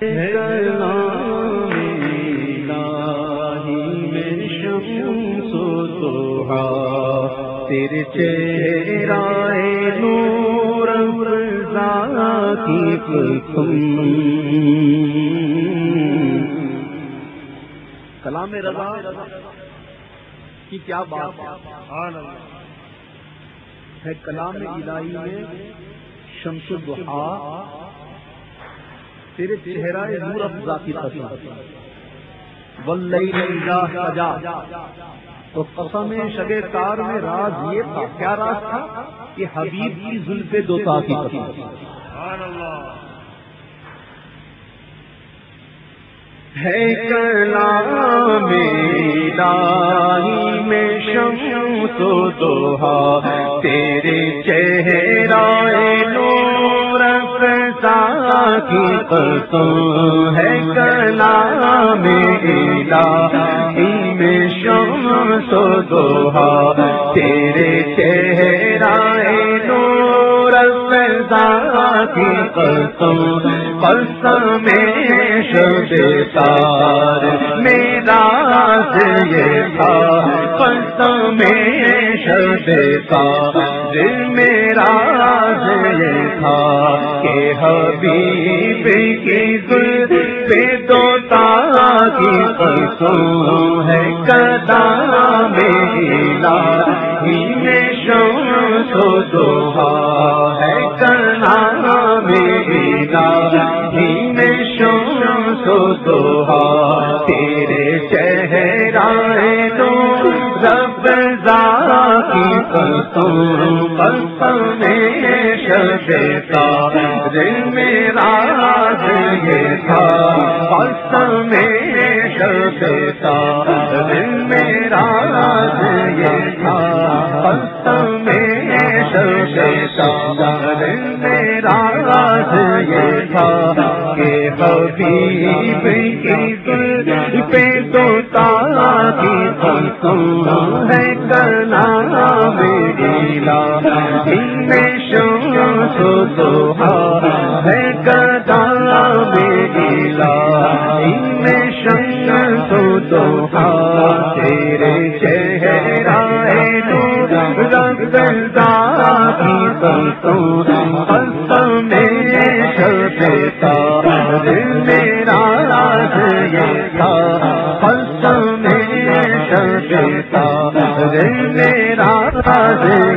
تیرے چہرائے نور کی کلام رضا کی کیا بات ہے؟ کلام الہی میں شمس الدحا تیرے چہرہ نور افزا کی قسم۔ واللیل اذا سجا۔ تو قسم شب کار میں راز یہ تھا، کیا راز تھا؟ کہ حبیب کی زلف دوتا کی قسم۔ سبحان اللہ۔ ہے کلام الہی میں شمس و دوہا۔ تیرے چہرہ کی قسم ہے کلام الہی میں شمس دوہا تیرے چہرہ نور کی قسم قسم شب تار، میرا یہ تھا، قسم شب تار میرا یہ تھا کہ حبیب کی دل پہ دو کی قسم ہے کدا میلا ہی میں شمس و دوہا میں شمس و دوہا، تیرے چہرائے دو رب زارا کی قسم قسم شب دل میرا یہ تھا قسم شب دل میرا یہ تھا قسم شب دل میرا یہ تھا۔ کہ حبیب کی دل پہ تو تارا کی قسم ہے کنا میری لا میں شمس و دوہا ہے کدا میری لا میں شمس و دوہا تیرے چہرہ نور رنگ کی قسم قسم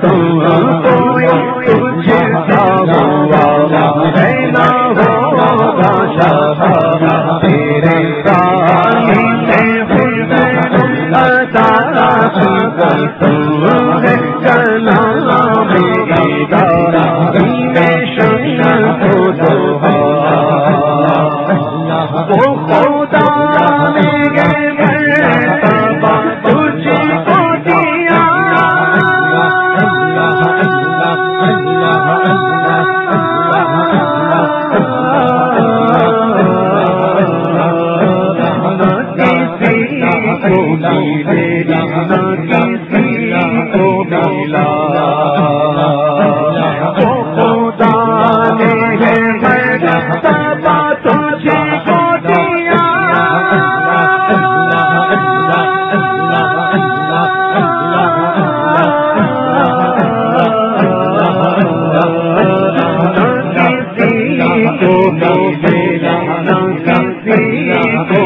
تم کوئی تجھے کو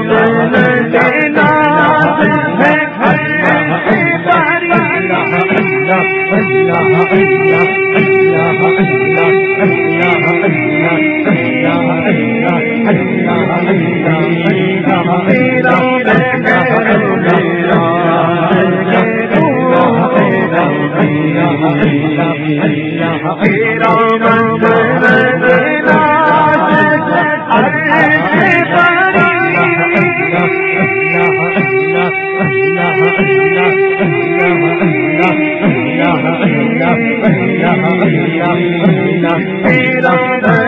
تیرا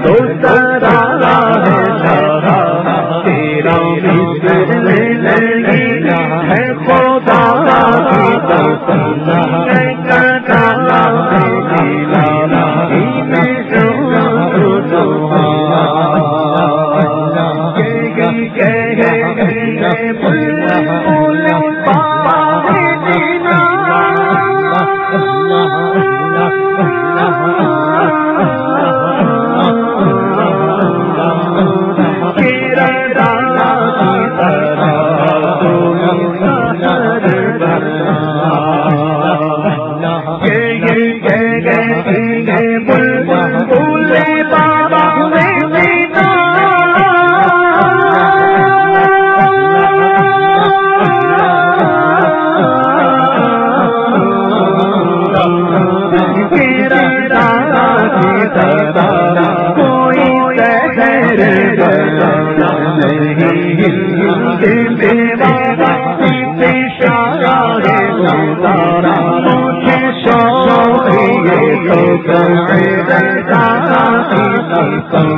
دوست تارا کے سارے تار